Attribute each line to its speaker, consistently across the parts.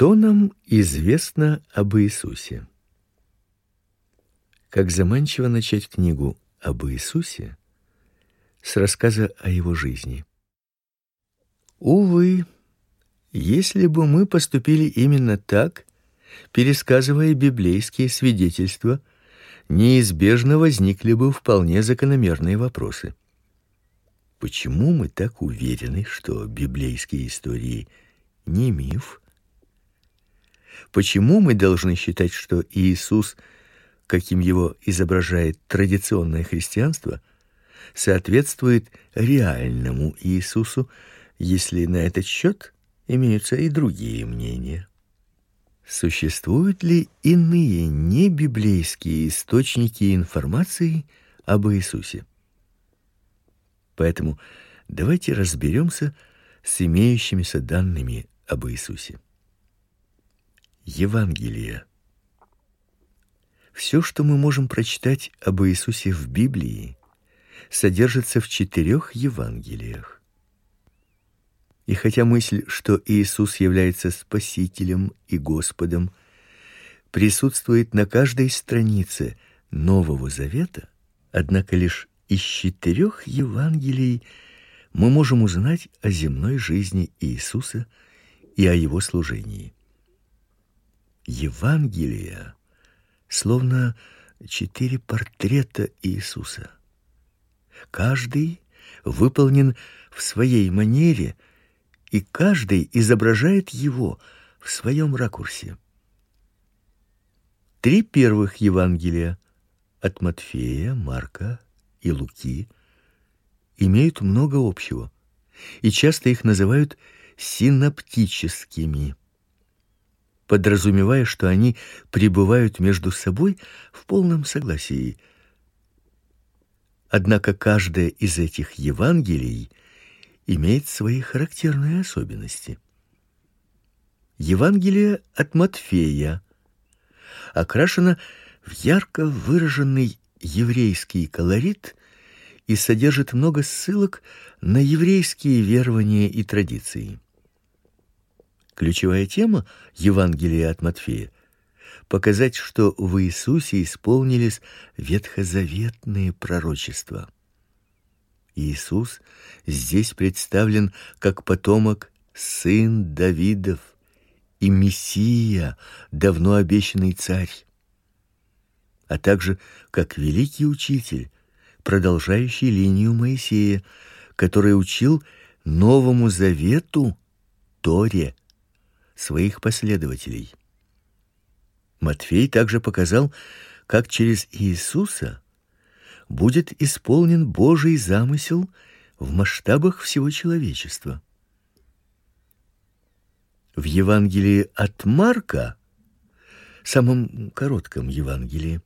Speaker 1: Что нам известно об Иисусе? Как заманчиво начать книгу об Иисусе с рассказа о его жизни. Увы, если бы мы поступили именно так, пересказывая библейские свидетельства, неизбежно возникли бы вполне закономерные вопросы. Почему мы так уверены, что библейские истории не миф? Почему мы должны считать, что Иисус, каким его изображает традиционное христианство, соответствует реальному Иисусу, если на этот счет имеются и другие мнения? Существуют ли иные небиблейские источники информации об Иисусе? Поэтому давайте разберемся с имеющимися данными об Иисусе. Евангелие. Все, что мы можем прочитать об Иисусе в Библии, содержится в четырех Евангелиях. И хотя мысль, что Иисус является спасителем и Господом, присутствует на каждой странице Нового Завета, однако лишь из четырех Евангелий мы можем узнать о земной жизни Иисуса и о его служении. Евангелия словно четыре портрета Иисуса. Каждый выполнен в своей манере – и каждый изображает его в своем ракурсе. Три первых Евангелия от Матфея, Марка и Луки имеют много общего, и часто их называют синоптическими, подразумевая, что они пребывают между собой в полном согласии. Однако каждое из этих Евангелий имеет свои характерные особенности. Евангелие от Матфея окрашено в ярко выраженный еврейский колорит и содержит много ссылок на еврейские верования и традиции. Ключевая тема Евангелия от Матфея показать, что в Иисусе исполнились ветхозаветные пророчества. Иисус здесь представлен как потомок сын Давидов и мессия, давно обещанный царь, а также как великий учитель, продолжающий линию Моисея, который учил Новому Завету, Торе, своих последователей. Матфей также показал, как через Иисуса будет исполнен Божий замысел в масштабах всего человечества. В Евангелии от Марка, самом коротком Евангелии,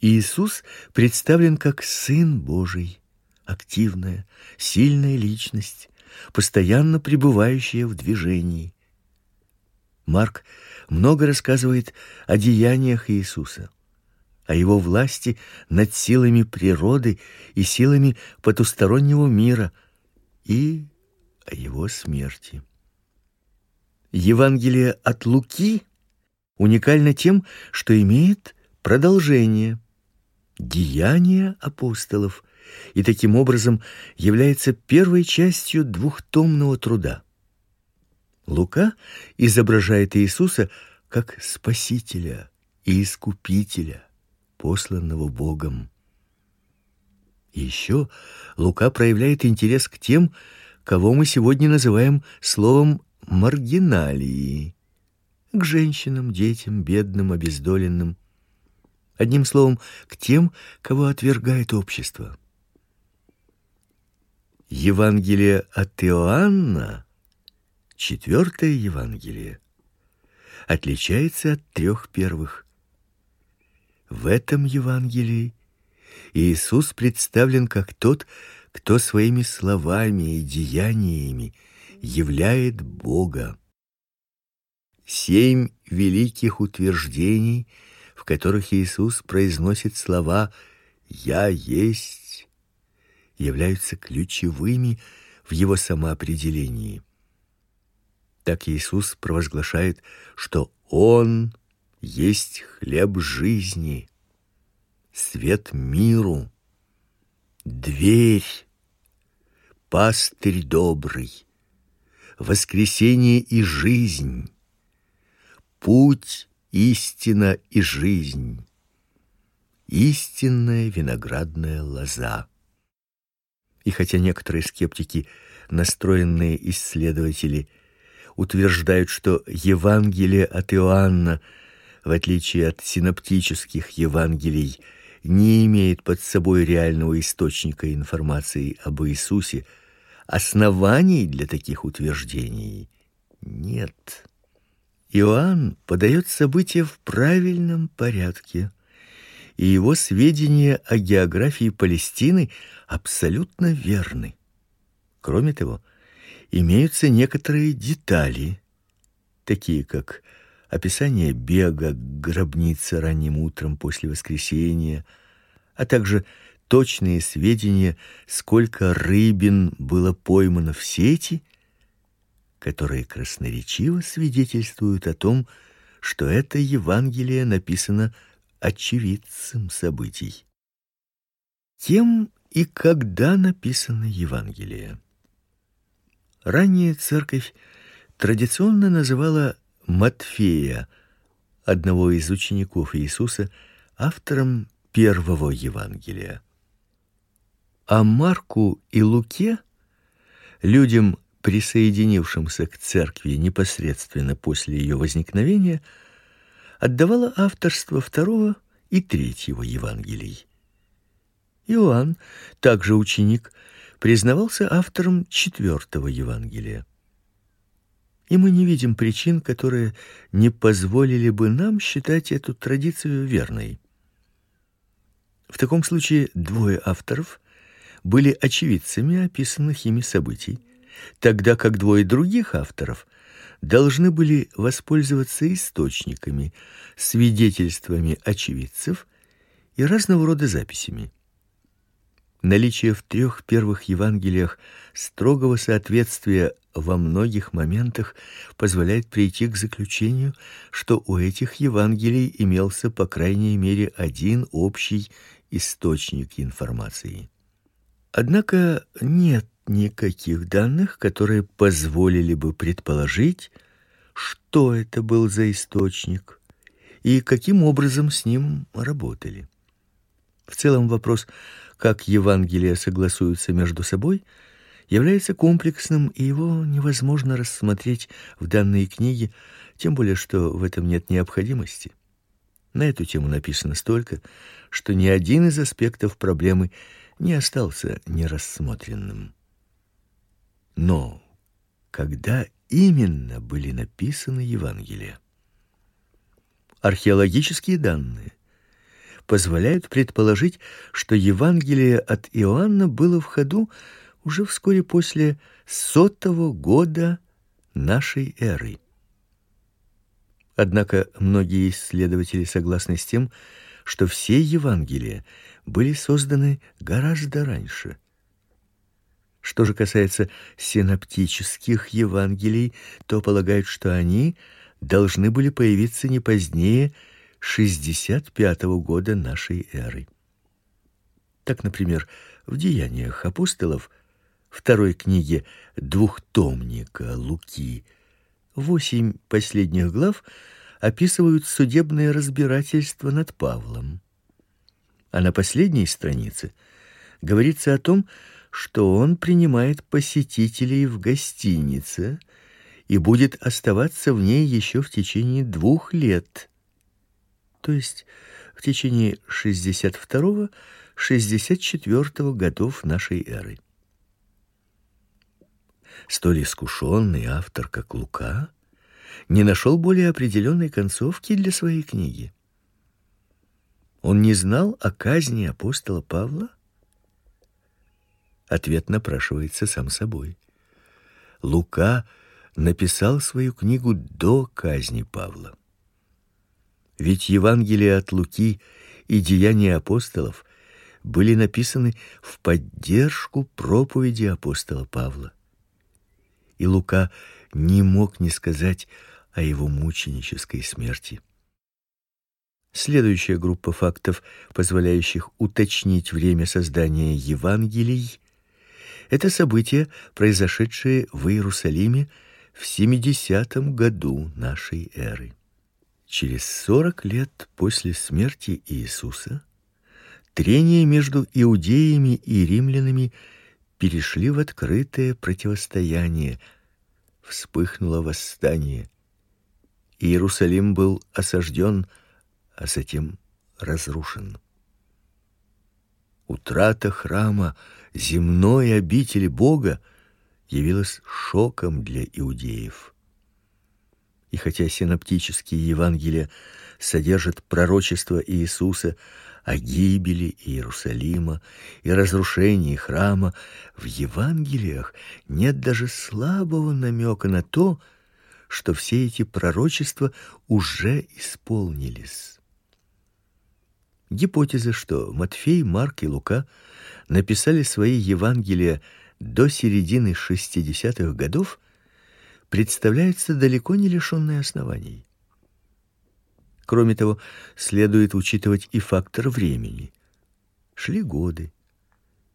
Speaker 1: Иисус представлен как сын Божий, активная, сильная личность, постоянно пребывающая в движении. Марк много рассказывает о деяниях Иисуса о его власти над силами природы и силами потустороннего мира и о его смерти. Евангелие от Луки уникально тем, что имеет продолжение Деяния апостолов и таким образом является первой частью двухтомного труда. Лука изображает Иисуса как спасителя и искупителя посланного Богом. И еще Лука проявляет интерес к тем, кого мы сегодня называем словом маргиналии, к женщинам, детям, бедным, обездоленным, одним словом, к тем, кого отвергает общество. Евангелие от Иоанна, четвертое Евангелие, отличается от трех первых. В этом Евангелии Иисус представлен как тот, кто своими словами и деяниями являет Бога. Семь великих утверждений, в которых Иисус произносит слова «Я есть», являются ключевыми в его самоопределении. Так Иисус провозглашает, что он есть хлеб жизни, свет миру, дверь, пастырь добрый, воскресение и жизнь, путь, истина и жизнь, истинная виноградная лоза. И хотя некоторые скептики, настроенные исследователи, утверждают, что Евангелие от Иоанна, в отличие от синоптических Евангелий, не имеет под собой реального источника информации об Иисусе, оснований для таких утверждений нет. Иоанн подает события в правильном порядке, и его сведения о географии Палестины абсолютно верны. Кроме того, имеются некоторые детали, такие как описание бега к гробнице ранним утром после воскресения, а также точные сведения, сколько рыбин было поймано в сети, которые красноречиво свидетельствуют о том, что это Евангелие написано очевидцем событий. Кем и когда написано Евангелие? Ранее церковь традиционно называла Матфея, одного из учеников Иисуса, автором первого Евангелия. А Марку и Луке, людям, присоединившимся к церкви непосредственно после ее возникновения, отдавала авторство второго и третьего Евангелий. Иоанн, также ученик, признавался автором четвертого Евангелия. И мы не видим причин, которые не позволили бы нам считать эту традицию верной. В таком случае двое авторов были очевидцами описанных ими событий, тогда как двое других авторов должны были воспользоваться источниками, свидетельствами очевидцев и разного рода записями. Наличие в трех первых Евангелиях строгого соответствия во многих моментах позволяет прийти к заключению, что у этих Евангелий имелся по крайней мере один общий источник информации. Однако нет никаких данных, которые позволили бы предположить, что это был за источник и каким образом с ним работали. В целом вопрос как Евангелия согласуются между собой, является комплексным, и его невозможно рассмотреть в данной книге, тем более что в этом нет необходимости. На эту тему написано столько, что ни один из аспектов проблемы не остался нерассмотренным. Но когда именно были написаны Евангелия? Археологические данные позволяют предположить, что Евангелие от Иоанна было в ходу уже вскоре после сотого года нашей эры. Однако многие исследователи согласны с тем, что все Евангелия были созданы гораздо раньше. Что же касается синоптических Евангелий, то полагают, что они должны были появиться не позднее 65 года нашей эры. Так, например, в Деяниях апостолов, второй книге двухтомника Луки, восемь последних глав описывают судебное разбирательство над Павлом. А на последней странице говорится о том, что он принимает посетителей в гостинице и будет оставаться в ней еще в течение двух лет то есть в течение 62-64 годов нашей эры. Столь искушенный автор, как Лука, не нашел более определенной концовки для своей книги. Он не знал о казни апостола Павла? Ответ напрашивается сам собой. Лука написал свою книгу до казни Павла. Ведь Евангелие от Луки и Деяния апостолов были написаны в поддержку проповеди апостола Павла. И Лука не мог не сказать о его мученической смерти. Следующая группа фактов, позволяющих уточнить время создания Евангелий, это события, произошедшие в Иерусалиме в 70 году нашей эры. Через 40 лет после смерти Иисуса трения между иудеями и римлянами перешли в открытое противостояние. Вспыхнуло восстание. Иерусалим был осажден а затем разрушен. Утрата храма, земной обители Бога, явилась шоком для иудеев. И хотя синоптические Евангелия содержат пророчество Иисуса о гибели Иерусалима и разрушении храма, в Евангелиях нет даже слабого намека на то, что все эти пророчества уже исполнились. Гипотеза, что Матфей, Марк и Лука написали свои Евангелия до середины 60-х годов, представляется далеко не лишенной оснований. Кроме того, следует учитывать и фактор времени. Шли годы,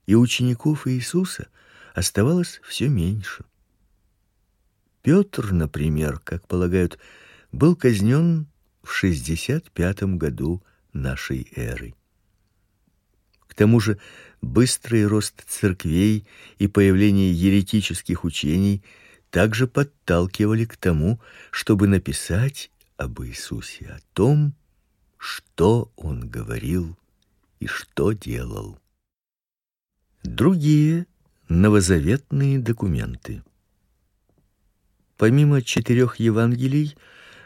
Speaker 1: и учеников Иисуса оставалось все меньше. Петр, например, как полагают, был казнен в 65 году нашей эры. К тому же, быстрый рост церквей и появление еретических учений также подталкивали к тому, чтобы написать об Иисусе, о том, что он говорил и что делал. Другие новозаветные документы. Помимо четырех Евангелий,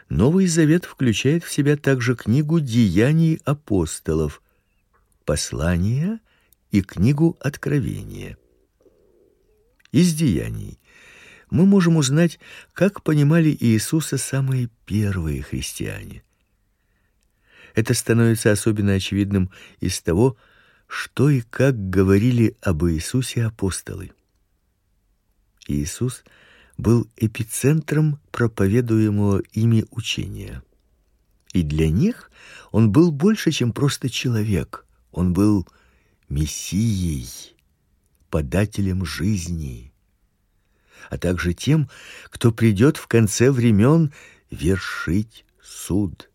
Speaker 1: Новый Завет включает в себя также книгу Деяний апостолов, послания и книгу Откровения. Из Деяний мы можем узнать, как понимали Иисуса самые первые христиане. Это становится особенно очевидным из того, что и как говорили об Иисусе апостолы. Иисус – был эпицентром проповедуемого ими учения. И для них он был больше, чем просто человек. Он был мессией, подателем жизни, а также тем, кто придет в конце времен вершить суд.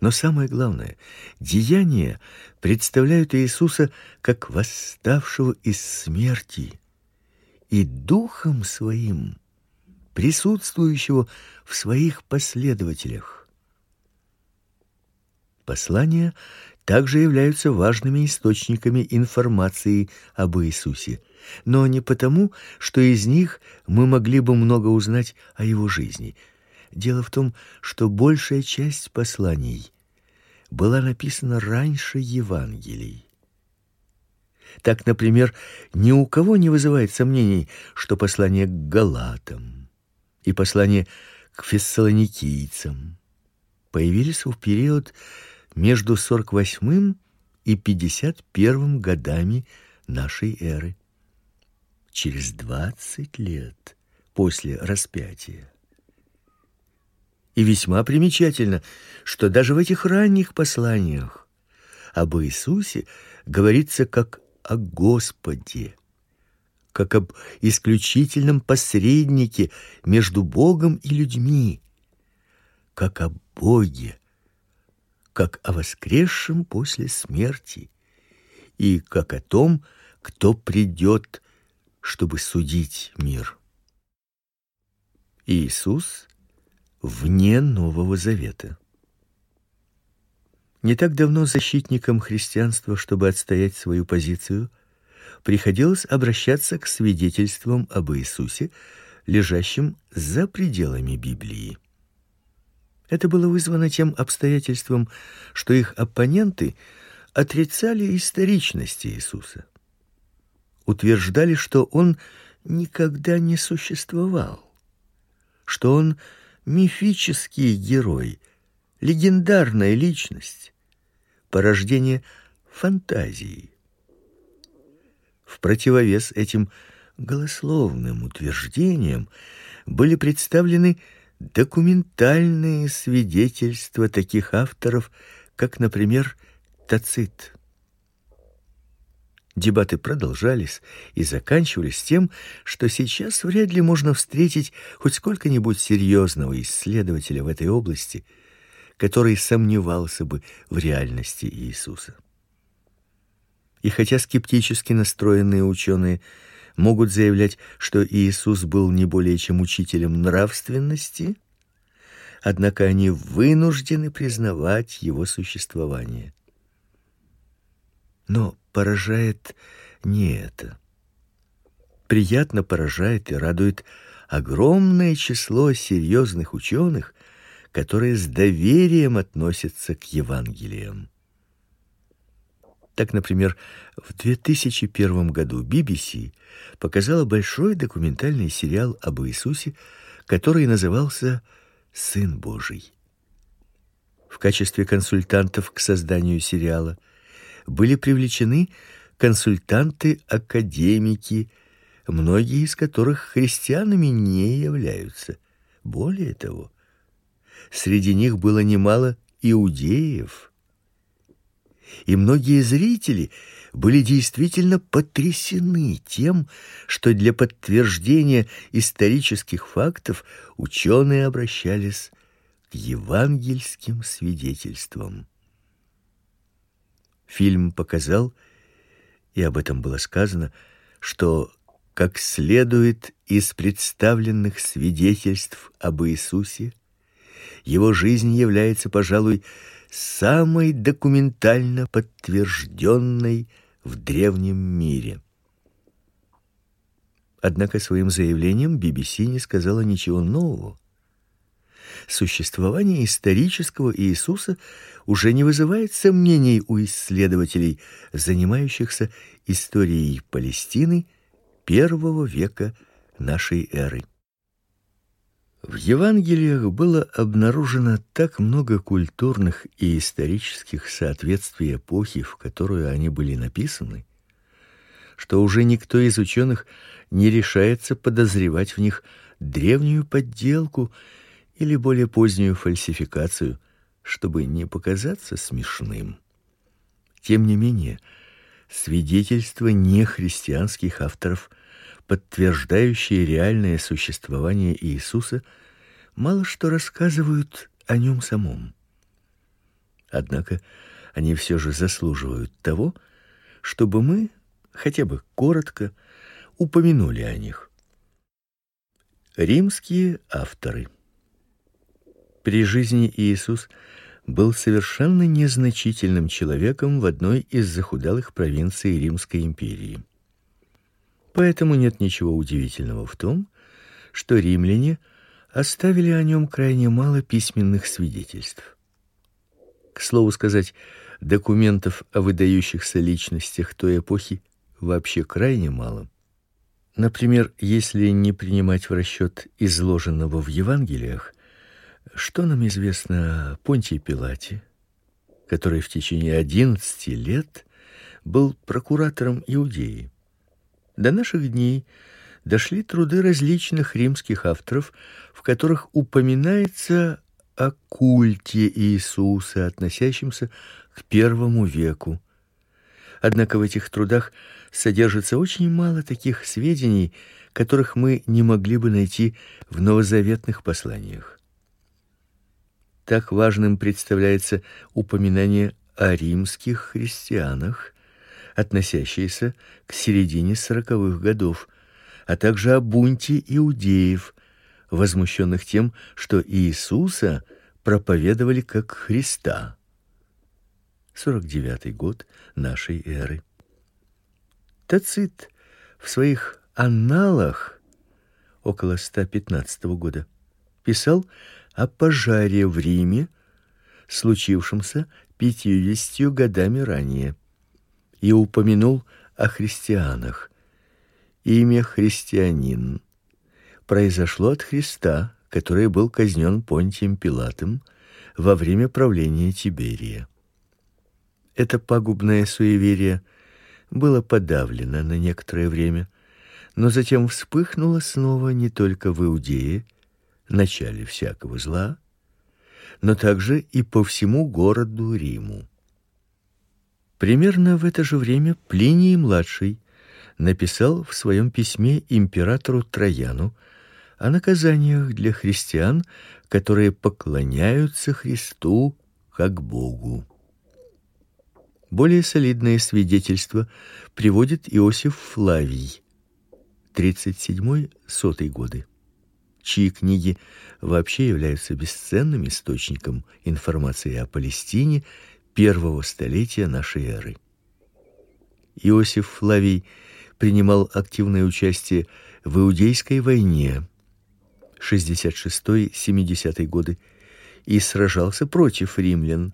Speaker 1: Но самое главное, деяния представляют Иисуса как восставшего из смерти, и духом своим, присутствующего в своих последователях. Послания также являются важными источниками информации об Иисусе, но не потому, что из них мы могли бы много узнать о его жизни. Дело в том, что большая часть посланий была написана раньше Евангелий. Так, например, ни у кого не вызывает сомнений, что послание к Галатам и послание к фессалоникийцам появились в период между 48 и 51 годами нашей эры. Через 20 лет после распятия. И весьма примечательно, что даже в этих ранних посланиях об Иисусе говорится как о Господе, как об исключительном посреднике между Богом и людьми, как о Боге, как о воскресшем после смерти и как о том, кто придет, чтобы судить мир. Иисус вне Нового Завета. Не так давно защитникам христианства, чтобы отстоять свою позицию, приходилось обращаться к свидетельствам об Иисусе, лежащим за пределами Библии. Это было вызвано тем обстоятельством, что их оппоненты отрицали историчность Иисуса. Утверждали, что он никогда не существовал, что он мифический герой, легендарная личность, порождение фантазии. В противовес этим голословным утверждениям были представлены документальные свидетельства таких авторов, как, например, Тацит. Дебаты продолжались и заканчивались тем, что сейчас вряд ли можно встретить хоть сколько-нибудь серьезного исследователя в этой области, который сомневался бы в реальности Иисуса. И хотя скептически настроенные ученые могут заявлять, что Иисус был не более чем учителем нравственности, однако они вынуждены признавать его существование. Но поражает не это. Приятно поражает и радует огромное число серьезных ученых, которые с доверием относятся к Евангелиям. Так, например, в 2001 году BBC показала большой документальный сериал об Иисусе, который назывался Сын Божий. В качестве консультантов к созданию сериала были привлечены консультанты-академики, многие из которых христианами не являются. Более того, среди них было немало иудеев и многие зрители были действительно потрясены тем, что для подтверждения исторических фактов ученые обращались к евангельским свидетельствам. Фильм показал, и об этом было сказано, что как следует из представленных свидетельств об Иисусе, его жизнь является, пожалуй, самой документально подтвержденной в древнем мире. Однако своим заявлением BBC не сказала ничего нового. Существование исторического Иисуса уже не вызывает сомнений у исследователей, занимающихся историей Палестины первого века нашей эры. В Евангелиях было обнаружено так много культурных и исторических соответствий эпохи, в которую они были написаны, что уже никто из ученых не решается подозревать в них древнюю подделку или более позднюю фальсификацию, чтобы не показаться смешным. Тем не менее, свидетельства нехристианских авторов подтверждающие реальное существование Иисуса, мало что рассказывают о нем самом. Однако они все же заслуживают того, чтобы мы хотя бы коротко упомянули о них. Римские авторы. При жизни Иисус был совершенно незначительным человеком в одной из захудалых провинций Римской империи. Поэтому нет ничего удивительного в том, что римляне оставили о нем крайне мало письменных свидетельств. К слову сказать, документов о выдающихся личностях той эпохи вообще крайне мало. Например, если не принимать в расчет изложенного в Евангелиях, что нам известно о Понтии Пилате, который в течение 11 лет был прокуратором Иудеи. До наших дней дошли труды различных римских авторов, в которых упоминается о культе Иисуса, относящемся к первому веку. Однако в этих трудах содержится очень мало таких сведений, которых мы не могли бы найти в новозаветных посланиях. Так важным представляется упоминание о римских христианах, относящиеся к середине сороковых годов, а также о бунте иудеев, возмущенных тем, что Иисуса проповедовали как Христа. 49 год нашей эры. Тацит в своих анналах около 115 года писал о пожаре в Риме, случившемся пятьюдесятью годами ранее и упомянул о христианах. Имя христианин произошло от Христа, который был казнен Понтием Пилатом во время правления Тиберия. Это пагубное суеверие было подавлено на некоторое время, но затем вспыхнуло снова не только в Иудее, начале всякого зла, но также и по всему городу Риму. Примерно в это же время Плиний младший написал в своем письме императору Трояну о наказаниях для христиан, которые поклоняются Христу как Богу. Более солидное свидетельство приводит Иосиф Флавий 37-100 годы, чьи книги вообще являются бесценным источником информации о Палестине первого столетия нашей эры. Иосиф Флавий принимал активное участие в Иудейской войне 66-70 годы и сражался против римлян.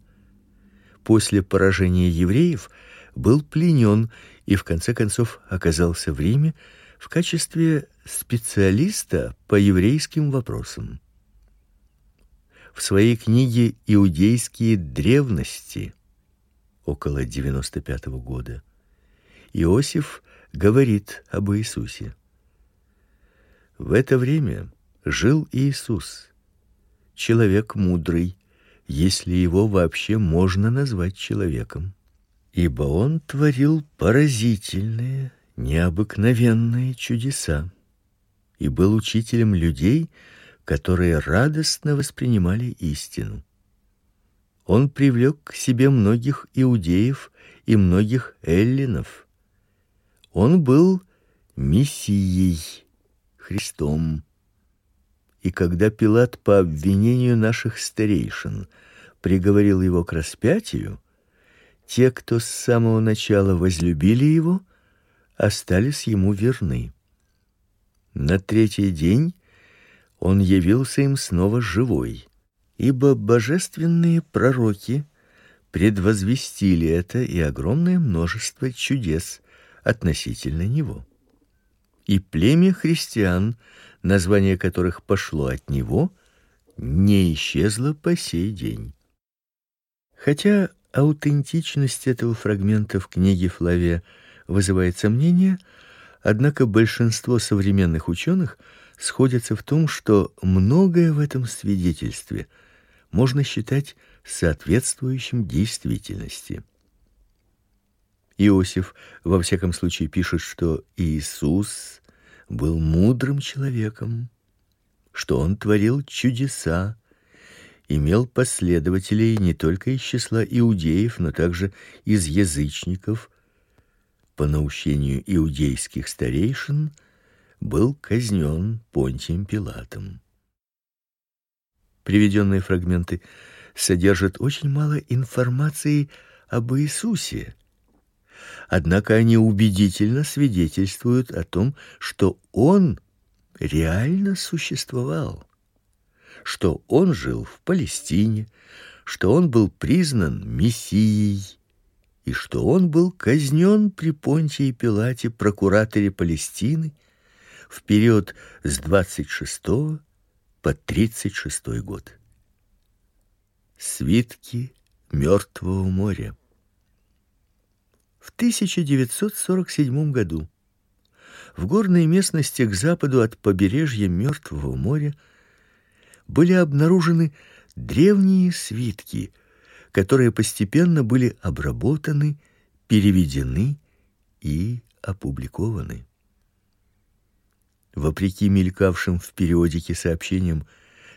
Speaker 1: После поражения евреев был пленен и в конце концов оказался в Риме в качестве специалиста по еврейским вопросам. В своей книге Иудейские древности около 95 -го года Иосиф говорит об Иисусе. В это время жил Иисус, человек мудрый, если его вообще можно назвать человеком, ибо он творил поразительные, необыкновенные чудеса и был учителем людей, которые радостно воспринимали истину. Он привлек к себе многих иудеев и многих эллинов. Он был мессией, Христом. И когда Пилат по обвинению наших старейшин приговорил его к распятию, те, кто с самого начала возлюбили его, остались ему верны. На третий день он явился им снова живой, ибо божественные пророки предвозвестили это и огромное множество чудес относительно него. И племя христиан, название которых пошло от него, не исчезло по сей день. Хотя аутентичность этого фрагмента в книге Флавия вызывает сомнения, однако большинство современных ученых сходятся в том, что многое в этом свидетельстве можно считать соответствующим действительности. Иосиф во всяком случае пишет, что Иисус был мудрым человеком, что он творил чудеса, имел последователей не только из числа иудеев, но также из язычников, по наущению иудейских старейшин был казнен Понтием Пилатом. Приведенные фрагменты содержат очень мало информации об Иисусе. Однако они убедительно свидетельствуют о том, что он реально существовал, что он жил в Палестине, что он был признан мессией и что он был казнен при Понтии Пилате, прокураторе Палестины, в период с 26 по 36 год. Свитки Мертвого моря. В 1947 году в горной местности к западу от побережья Мертвого моря были обнаружены древние свитки – которые постепенно были обработаны, переведены и опубликованы. Вопреки мелькавшим в периодике сообщениям,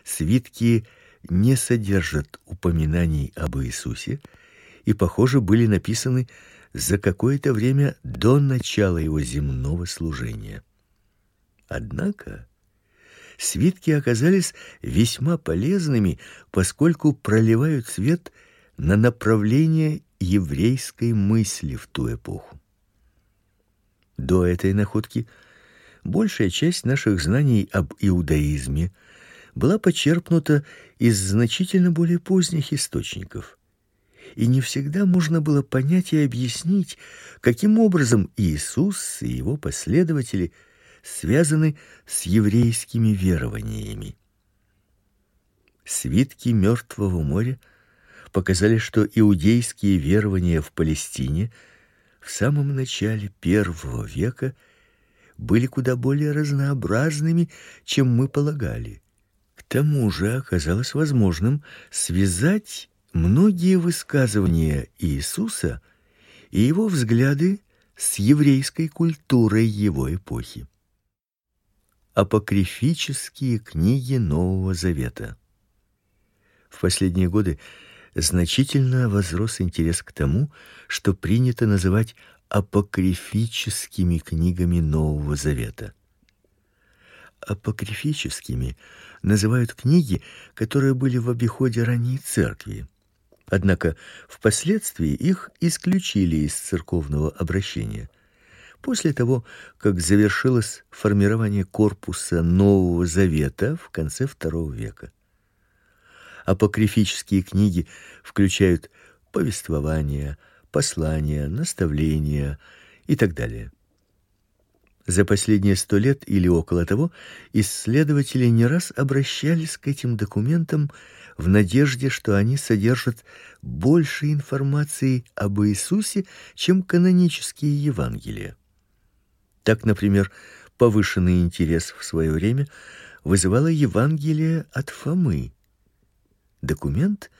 Speaker 1: свитки не содержат упоминаний об Иисусе и, похоже, были написаны за какое-то время до начала его земного служения. Однако свитки оказались весьма полезными, поскольку проливают свет на направление еврейской мысли в ту эпоху. До этой находки большая часть наших знаний об иудаизме была почерпнута из значительно более поздних источников. И не всегда можно было понять и объяснить, каким образом Иисус и его последователи связаны с еврейскими верованиями. Свитки Мертвого моря показали, что иудейские верования в Палестине в самом начале первого века были куда более разнообразными, чем мы полагали. К тому же оказалось возможным связать многие высказывания Иисуса и его взгляды с еврейской культурой его эпохи. Апокрифические книги Нового Завета. В последние годы значительно возрос интерес к тому, что принято называть апокрифическими книгами Нового Завета. Апокрифическими называют книги, которые были в обиходе ранней церкви. Однако впоследствии их исключили из церковного обращения. После того, как завершилось формирование корпуса Нового Завета в конце II века. Апокрифические книги включают повествования, послания, наставления и так далее. За последние сто лет или около того исследователи не раз обращались к этим документам в надежде, что они содержат больше информации об Иисусе, чем канонические Евангелия. Так, например, повышенный интерес в свое время вызывало Евангелие от Фомы. Документ,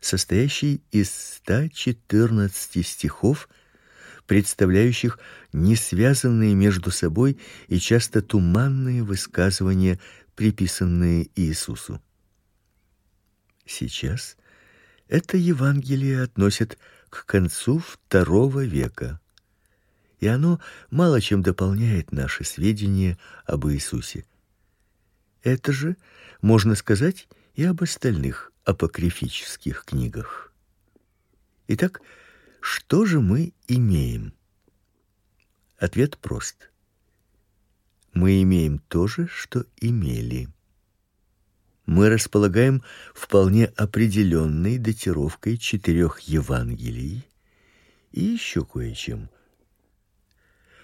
Speaker 1: состоящий из 114 стихов, представляющих несвязанные между собой и часто туманные высказывания, приписанные Иисусу. Сейчас это Евангелие относят к концу II века, и оно мало чем дополняет наши сведения об Иисусе. Это же можно сказать и об остальных апокрифических книгах. Итак, что же мы имеем? Ответ прост. Мы имеем то же, что имели мы располагаем вполне определенной датировкой четырех Евангелий и еще кое-чем.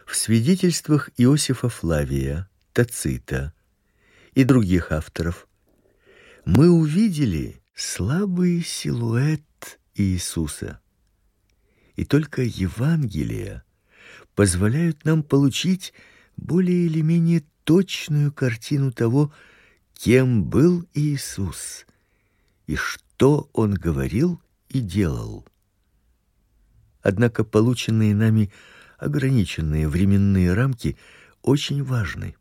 Speaker 1: В свидетельствах Иосифа Флавия, Тацита и других авторов мы увидели слабый силуэт Иисуса. И только Евангелия позволяют нам получить более или менее точную картину того, кем был Иисус и что он говорил и делал. Однако полученные нами ограниченные временные рамки очень важны.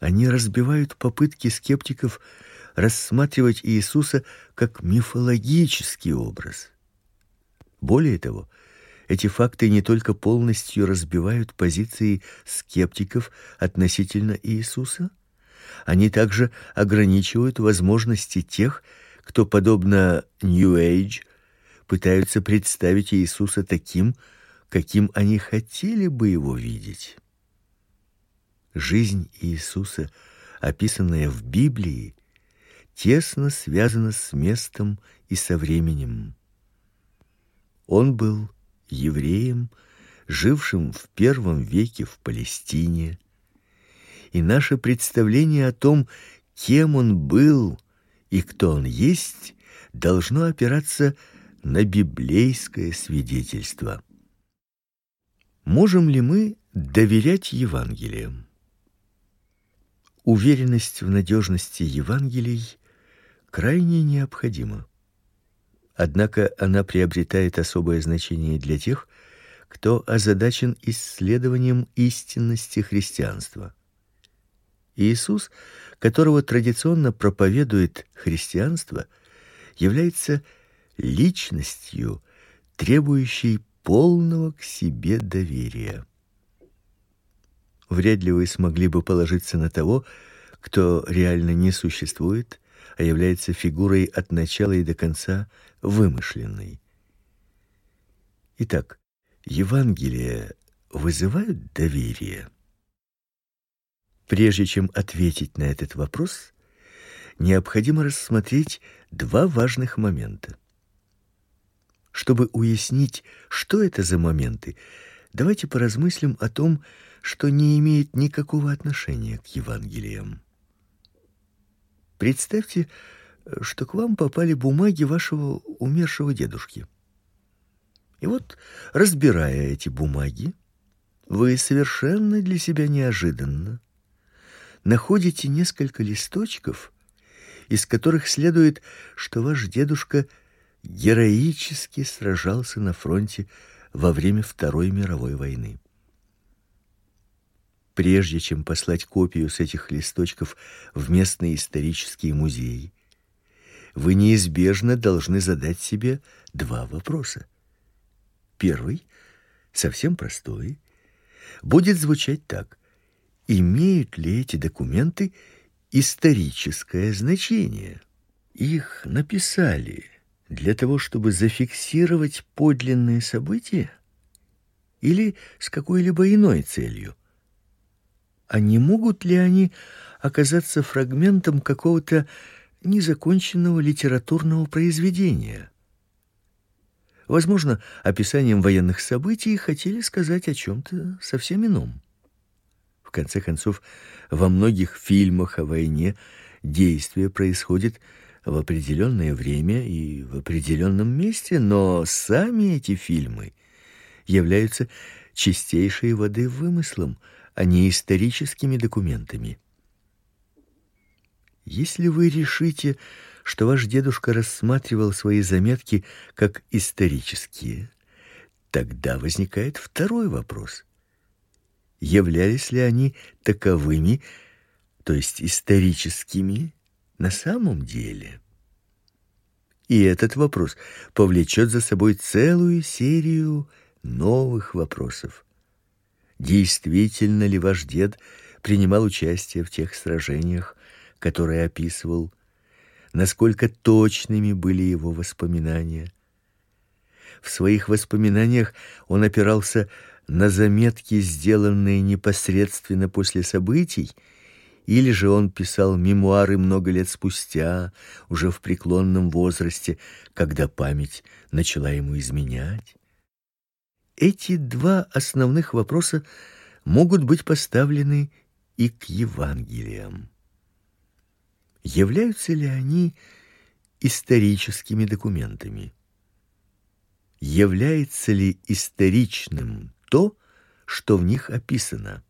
Speaker 1: Они разбивают попытки скептиков рассматривать Иисуса как мифологический образ. Более того, эти факты не только полностью разбивают позиции скептиков относительно Иисуса, они также ограничивают возможности тех, кто подобно New Age пытаются представить Иисуса таким, каким они хотели бы его видеть. Жизнь Иисуса, описанная в Библии, тесно связана с местом и со временем. Он был евреем, жившим в первом веке в Палестине, и наше представление о том, кем он был и кто он есть, должно опираться на библейское свидетельство. Можем ли мы доверять Евангелиям? Уверенность в надежности Евангелий крайне необходима. Однако она приобретает особое значение для тех, кто озадачен исследованием истинности христианства. Иисус, которого традиционно проповедует христианство, является личностью, требующей полного к себе доверия. Вряд ли вы смогли бы положиться на того, кто реально не существует, а является фигурой от начала и до конца вымышленной. Итак, Евангелие вызывают доверие. Прежде чем ответить на этот вопрос, необходимо рассмотреть два важных момента. Чтобы уяснить, что это за моменты, давайте поразмыслим о том, что не имеет никакого отношения к Евангелиям. Представьте, что к вам попали бумаги вашего умершего дедушки. И вот, разбирая эти бумаги, вы совершенно для себя неожиданно находите несколько листочков, из которых следует, что ваш дедушка героически сражался на фронте во время Второй мировой войны. Прежде чем послать копию с этих листочков в местный исторический музей, вы неизбежно должны задать себе два вопроса. Первый, совсем простой, будет звучать так: имеют ли эти документы историческое значение? Их написали для того, чтобы зафиксировать подлинные события или с какой-либо иной целью? А не могут ли они оказаться фрагментом какого-то незаконченного литературного произведения? Возможно, описанием военных событий хотели сказать о чем то совсем ином. В конце концов, во многих фильмах о войне действие происходит в определенное время и в определенном месте, но сами эти фильмы являются чистейшей воды вымыслом, а не историческими документами. Если вы решите, что ваш дедушка рассматривал свои заметки как исторические, тогда возникает второй вопрос: являлись ли они таковыми, то есть историческими на самом деле? И этот вопрос повлечет за собой целую серию новых вопросов. Действительно ли ваш дед принимал участие в тех сражениях, которые описывал? Насколько точными были его воспоминания? В своих воспоминаниях он опирался на заметки, сделанные непосредственно после событий, или же он писал мемуары много лет спустя, уже в преклонном возрасте, когда память начала ему изменять. Эти два основных вопроса могут быть поставлены и к Евангелиям. Являются ли они историческими документами? Является ли историчным то, что в них описано?